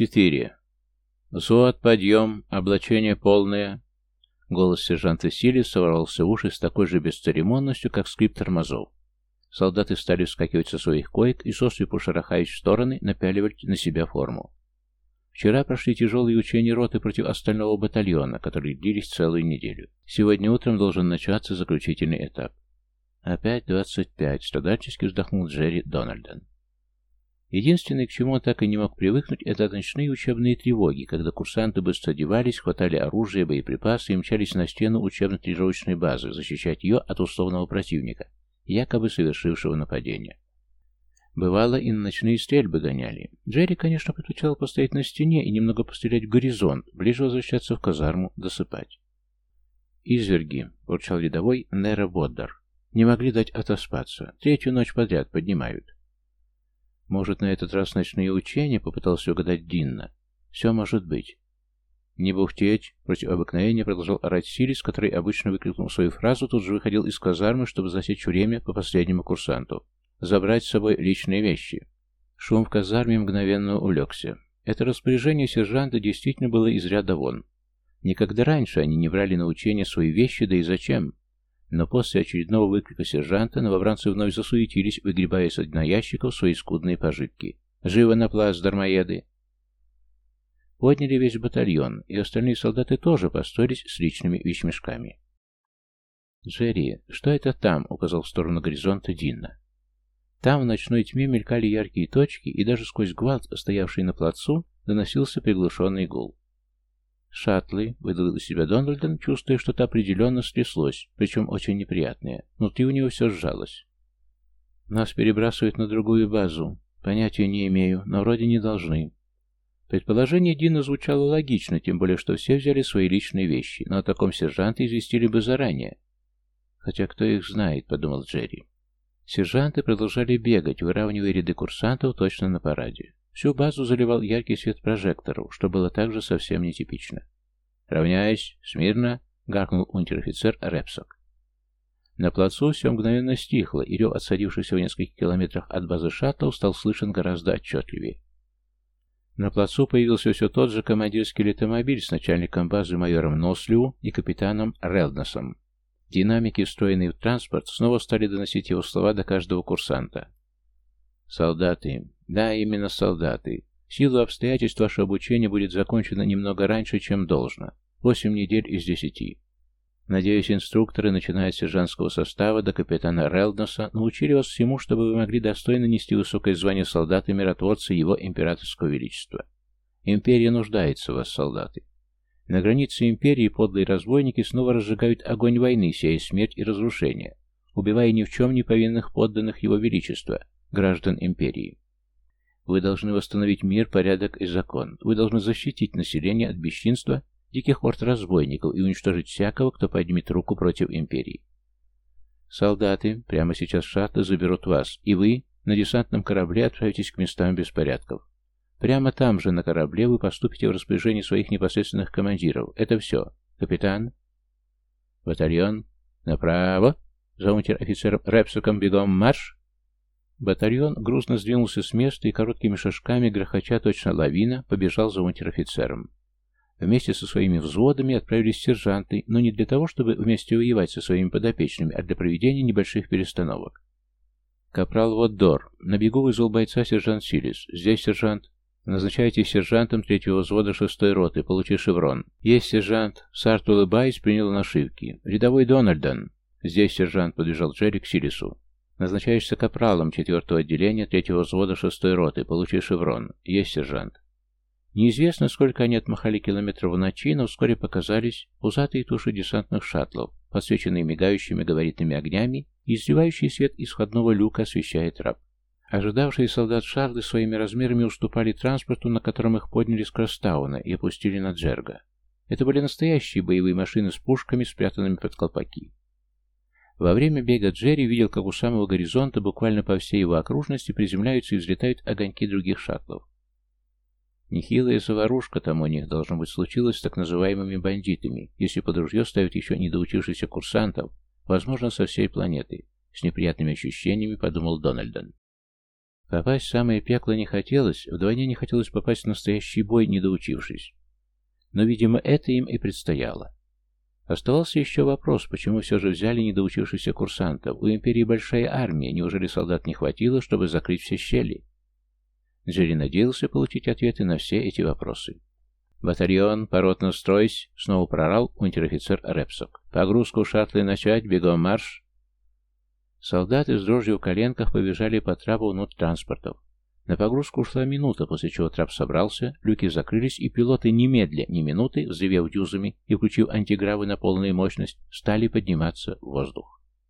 Четыре. Взвод, подъем, облачение полное. Голос сержанта Сили сорвался в уши с такой же бесцеремонностью, как скрип тормозов. Солдаты стали вскакивать со своих коек и сосыпу шарахаясь в стороны, напяливать на себя форму. Вчера прошли тяжелые учения роты против остального батальона, которые длились целую неделю. Сегодня утром должен начаться заключительный этап. Опять двадцать пять, страдальчески вздохнул Джерри Дональден. Единственное, к чему он так и не мог привыкнуть, это ночные учебные тревоги, когда курсанты быстро одевались, хватали оружие, боеприпасы и мчались на стену учебно-тренировочной базы, защищать ее от условного противника, якобы совершившего нападение. Бывало, и на ночные стрельбы гоняли. Джерри, конечно, предпочитал постоять на стене и немного пострелять в горизонт, ближе возвращаться в казарму, досыпать. «Изверги», — урчал рядовой Нера Боддар. «Не могли дать отоспаться. Третью ночь подряд поднимают». Может, на этот раз ночные учения, попытался угадать Динна. Все может быть. Не бухтеть, против обыкновения продолжал орать Сирис, который обычно выкрикнул свою фразу, тут же выходил из казармы, чтобы засечь время по последнему курсанту. Забрать с собой личные вещи. Шум в казарме мгновенно улегся. Это распоряжение сержанта действительно было из ряда вон. Никогда раньше они не брали на учение свои вещи, да и зачем? Но после очередного выкрика сержанта новобранцы вновь засуетились, выгребая из дна ящиков свои скудные пожитки. «Живо на плац, дармоеды!» Подняли весь батальон, и остальные солдаты тоже построились с личными вещмешками. «Джерри, что это там?» — указал в сторону горизонта Динна. Там в ночной тьме мелькали яркие точки, и даже сквозь гвалт, стоявший на плацу, доносился приглушенный гул. «Шаттлы», — выдал из себя Дональден, чувствуя, что-то определенно стряслось, причем очень неприятное. Внутри у него все сжалось. «Нас перебрасывают на другую базу. Понятия не имею, но вроде не должны». Предположение Дина звучало логично, тем более, что все взяли свои личные вещи, но о таком сержанте известили бы заранее. «Хотя кто их знает», — подумал Джерри. Сержанты продолжали бегать, выравнивая ряды курсантов точно на параде. Всю базу заливал яркий свет прожекторов, что было также совсем нетипично. «Равняясь, смирно!» — гаркнул унтер-офицер Репсок. На плацу все мгновенно стихло, и рев отсадившихся в нескольких километрах от базы шаттлов стал слышен гораздо отчетливее. На плацу появился все тот же командирский летомобиль с начальником базы майором Нослиу и капитаном Релдносом. Динамики, встроенные в транспорт, снова стали доносить его слова до каждого курсанта. «Солдаты, да, именно солдаты. В силу обстоятельств ваше обучение будет закончено немного раньше, чем должно. Восемь недель из десяти. Надеюсь, инструкторы, начиная от сержантского состава до капитана Релдноса, научили вас всему, чтобы вы могли достойно нести высокое звание солдата-миротворца его императорского величества. Империя нуждается в вас, солдаты. На границе империи подлые разбойники снова разжигают огонь войны, сея смерть и разрушение, убивая ни в чем не повинных подданных его величества, граждан империи. Вы должны восстановить мир, порядок и закон. Вы должны защитить население от бесчинства, диких орд разбойников и уничтожить всякого, кто поднимет руку против империи. Солдаты прямо сейчас шаттлы заберут вас, и вы на десантном корабле отправитесь к местам беспорядков. Прямо там же, на корабле, вы поступите в распоряжение своих непосредственных командиров. Это все. Капитан? Батальон? Направо? За унтер-офицером Репсуком бегом марш? Батальон грузно сдвинулся с места и короткими шажками, грохоча точно лавина, побежал за унтер-офицером. Вместе со своими взводами отправились сержанты, но не для того, чтобы вместе воевать со своими подопечными, а для проведения небольших перестановок. Капрал Воддор. На бегу вызвал бойца сержант Силис. Здесь сержант. Назначайте сержантом третьего взвода шестой роты. Получи шеврон. Есть сержант. Сарт, улыбаясь, принял нашивки. Рядовой Дональдон. Здесь сержант подбежал Джерри к Силису. Назначаешься капралом четвертого отделения третьего взвода шестой роты. Получи шеврон. Есть сержант. Неизвестно, сколько они отмахали километров в ночи, но вскоре показались пузатые туши десантных шаттлов, подсвеченные мигающими габаритными огнями, и изливающий свет из входного люка освещает трап. Ожидавшие солдат Шарлы своими размерами уступали транспорту, на котором их подняли с Кростауна и опустили на Джерга. Это были настоящие боевые машины с пушками, спрятанными под колпаки. Во время бега Джерри видел, как у самого горизонта, буквально по всей его окружности, приземляются и взлетают огоньки других шаттлов. Нехилая заварушка там у них, должно быть, случилась с так называемыми бандитами, если под ружье ставят еще недоучившихся курсантов, возможно, со всей планеты. С неприятными ощущениями подумал Дональдон. Попасть в самое пекло не хотелось, вдвойне не хотелось попасть в настоящий бой, не доучившись. Но, видимо, это им и предстояло. Оставался еще вопрос, почему все же взяли недоучившихся курсантов. У Империи большая армия, неужели солдат не хватило, чтобы закрыть все щели? Джерри надеялся получить ответы на все эти вопросы. «Батальон, поротно стройсь!» — снова прорал унтер-офицер Репсок. «Погрузку шаттлы начать, бегом марш!» Солдаты с дрожью в коленках побежали по трапу внутрь транспортов. На погрузку ушла минута, после чего трап собрался, люки закрылись, и пилоты немедля, ни минуты, взревев дюзами и включив антигравы на полную мощность, стали подниматься в воздух.